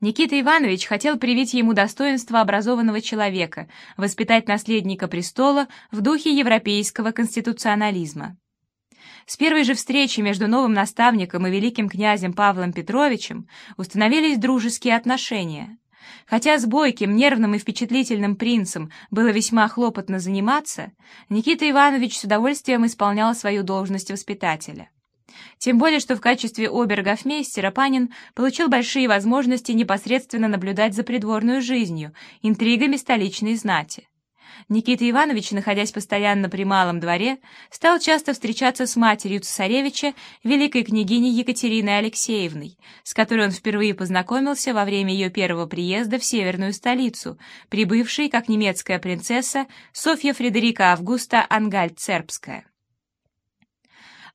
Никита Иванович хотел привить ему достоинство образованного человека, воспитать наследника престола в духе европейского конституционализма. С первой же встречи между новым наставником и великим князем Павлом Петровичем установились дружеские отношения. Хотя с бойким, нервным и впечатлительным принцем было весьма хлопотно заниматься, Никита Иванович с удовольствием исполнял свою должность воспитателя. Тем более, что в качестве обергофмейстера Панин получил большие возможности непосредственно наблюдать за придворной жизнью, интригами столичной знати. Никита Иванович, находясь постоянно при малом дворе, стал часто встречаться с матерью цесаревича, великой княгиней Екатериной Алексеевной, с которой он впервые познакомился во время ее первого приезда в северную столицу, прибывшей, как немецкая принцесса, Софья Фредерика Августа Ангальд-Цербская.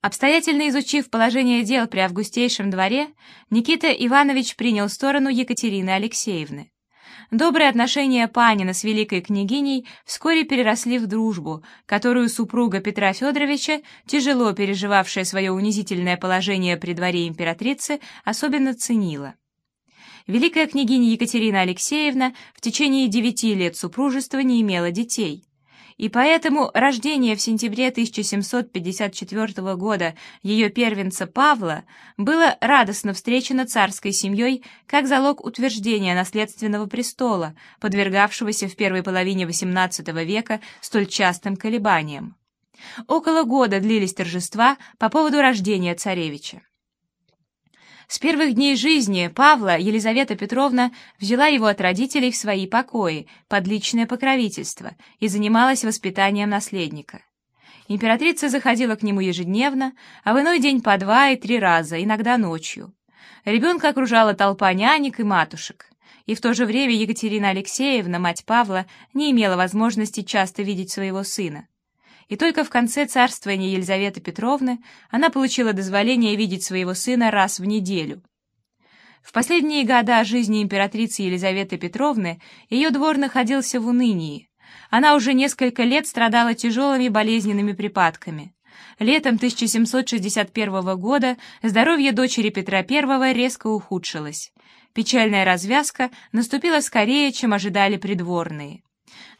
Обстоятельно изучив положение дел при августейшем дворе, Никита Иванович принял сторону Екатерины Алексеевны. Добрые отношения Панина с великой княгиней вскоре переросли в дружбу, которую супруга Петра Федоровича, тяжело переживавшая свое унизительное положение при дворе императрицы, особенно ценила. Великая княгиня Екатерина Алексеевна в течение девяти лет супружества не имела детей и поэтому рождение в сентябре 1754 года ее первенца Павла было радостно встречено царской семьей как залог утверждения наследственного престола, подвергавшегося в первой половине XVIII века столь частым колебаниям. Около года длились торжества по поводу рождения царевича. С первых дней жизни Павла Елизавета Петровна взяла его от родителей в свои покои под личное покровительство и занималась воспитанием наследника. Императрица заходила к нему ежедневно, а в иной день по два и три раза, иногда ночью. Ребенка окружала толпа нянек и матушек. И в то же время Екатерина Алексеевна, мать Павла, не имела возможности часто видеть своего сына и только в конце царствования Елизаветы Петровны она получила дозволение видеть своего сына раз в неделю. В последние года жизни императрицы Елизаветы Петровны ее двор находился в унынии. Она уже несколько лет страдала тяжелыми болезненными припадками. Летом 1761 года здоровье дочери Петра I резко ухудшилось. Печальная развязка наступила скорее, чем ожидали придворные.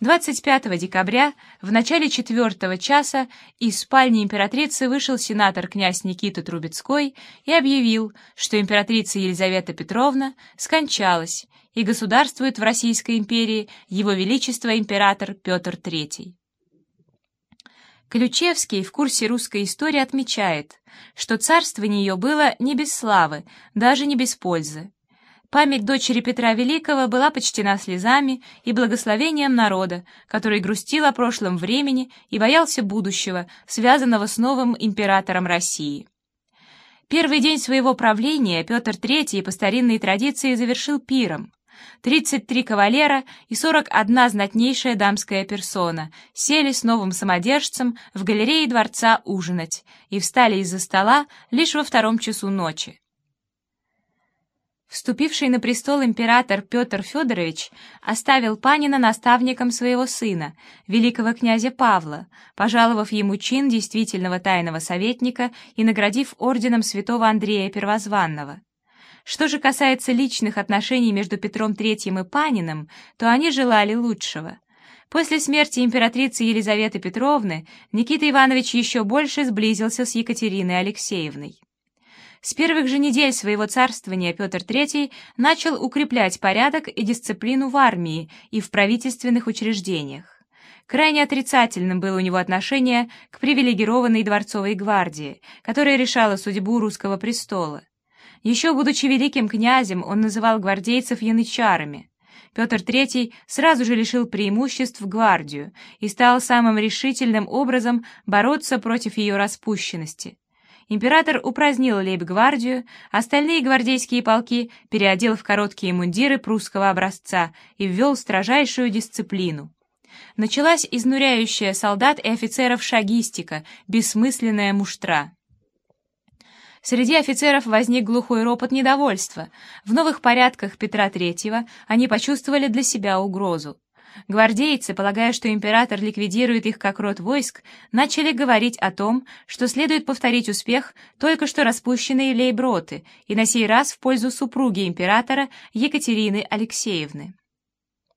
25 декабря в начале четвертого часа из спальни императрицы вышел сенатор князь Никита Трубецкой и объявил, что императрица Елизавета Петровна скончалась и государствует в Российской империи его величество император Петр III. Ключевский в курсе русской истории отмечает, что царствование ее было не без славы, даже не без пользы. Память дочери Петра Великого была почтена слезами и благословением народа, который грустил о прошлом времени и боялся будущего, связанного с новым императором России. Первый день своего правления Петр III по старинной традиции завершил пиром. 33 кавалера и 41 знатнейшая дамская персона сели с новым самодержцем в галерее дворца ужинать и встали из-за стола лишь во втором часу ночи. Вступивший на престол император Петр Федорович оставил Панина наставником своего сына, великого князя Павла, пожаловав ему чин действительного тайного советника и наградив орденом святого Андрея Первозванного. Что же касается личных отношений между Петром III и Паниным, то они желали лучшего. После смерти императрицы Елизаветы Петровны Никита Иванович еще больше сблизился с Екатериной Алексеевной. С первых же недель своего царствования Петр III начал укреплять порядок и дисциплину в армии и в правительственных учреждениях. Крайне отрицательным было у него отношение к привилегированной дворцовой гвардии, которая решала судьбу русского престола. Еще будучи великим князем, он называл гвардейцев янычарами. Петр III сразу же лишил преимуществ гвардию и стал самым решительным образом бороться против ее распущенности император упразднил лейб-гвардию, остальные гвардейские полки переодел в короткие мундиры прусского образца и ввел строжайшую дисциплину. Началась изнуряющая солдат и офицеров шагистика, бессмысленная муштра. Среди офицеров возник глухой ропот недовольства. В новых порядках Петра III они почувствовали для себя угрозу. Гвардейцы, полагая, что император ликвидирует их как род войск, начали говорить о том, что следует повторить успех только что распущенной лейброты и на сей раз в пользу супруги императора Екатерины Алексеевны.